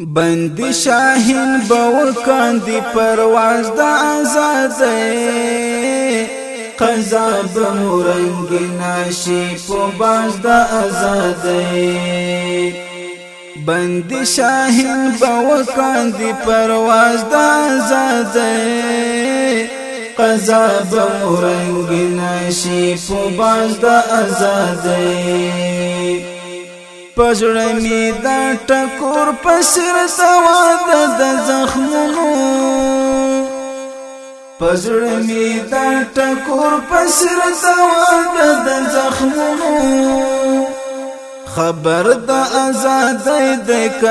بندي شاهین بو کاندي پرواز د آزاد قضا بمرنګ ناشي په باز د آزاد بندي شاهین بو کاندي پرواز د آزاد قضا بمرنګ ناشي په باز د آزاد پزړه می دا ټکور پسر سوا د زخمونو پزړه می دا ټکور پسر سوا د زخمونو خبر د آزاد د ک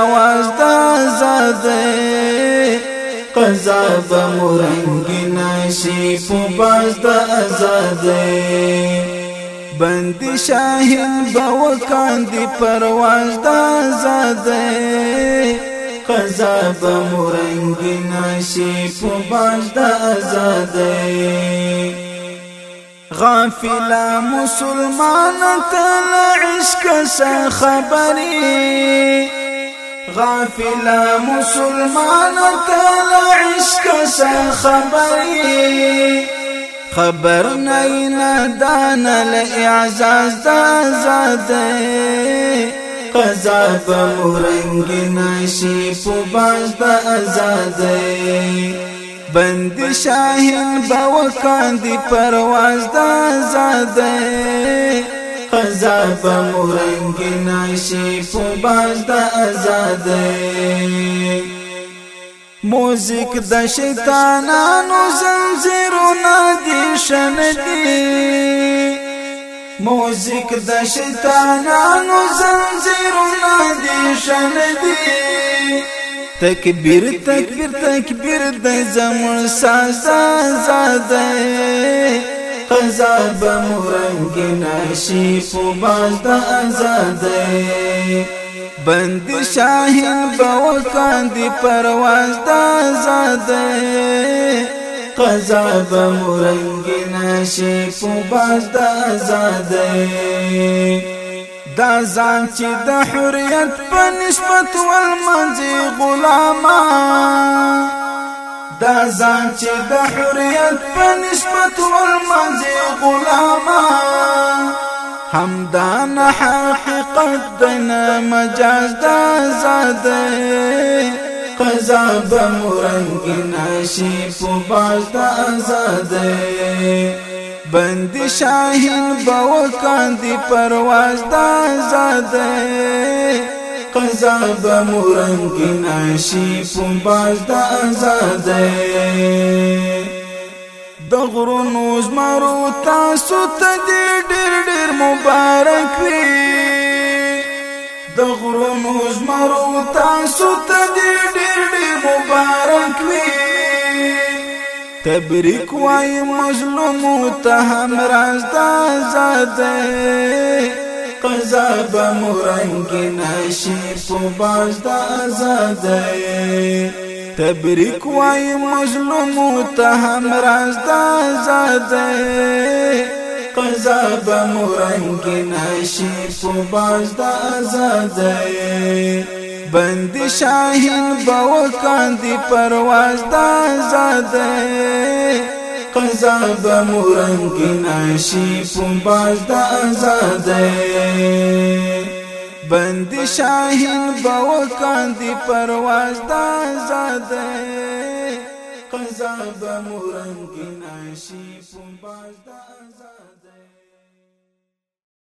اواز د آزاد قضا به مرنګ نشي په باز د آزاد بندي شاهد بوکان دي پرواز دا زاده قضا ناشي ناشی پوباز دا زاده غافلا مسلمان تل عشق سا خبری غافلا مسلمان تل عشق سا خبری خبر نینا دانا دان له اعزاز آزاد قضا په مورنګ نشي په باز د آزاد بند شاهین باو دی پرواز د قضا په مورنګ نشي په موزیک د شیطانانو زنجیرونه دي شندي موزیک د شیطانانو زنجیرونه دي شندي تکبیر تکبیر تکبیر د زمون سازا زاده قضا به مرنګ نشي په باز د آزادۍ بندي شاهين بوکان دی پرواز د آزاد قضا به مرنګ نشي په باز د آزاد دا ځان چې د حریت په نسبت والمنځي غلامان دا ځان چې د حریت په نسبت والمنځي غلامان همدان حق پټ دنه مجاز د آزاد قضا به مرنګ ناشي په باز د آزاد بند شاهین بو کاندي پرواز د آزاد قضا به مرنګ ناشي په باز د آزاد د غرونو زمرو تاسو ته ډېر ډېر مبارک وي موز مرو تاسو ته دې ډېر مبارک وي تبریک وای مظلوم ته هم راز د آزاد قضا به مرنګ نشي په باز د آزاد تبریک وای مظلوم ته هم راز د آزاد پزاب مورنگی ناشی پو باز دا ازادی بند شاہین باوکان دی پرواز دا ازادی قذاب مورنگی ناشی پو باز دا ازادی بند شاہین باوکان دی پرواز دا ازادی قذاب مورنگی ناشی پو باز دا ازادی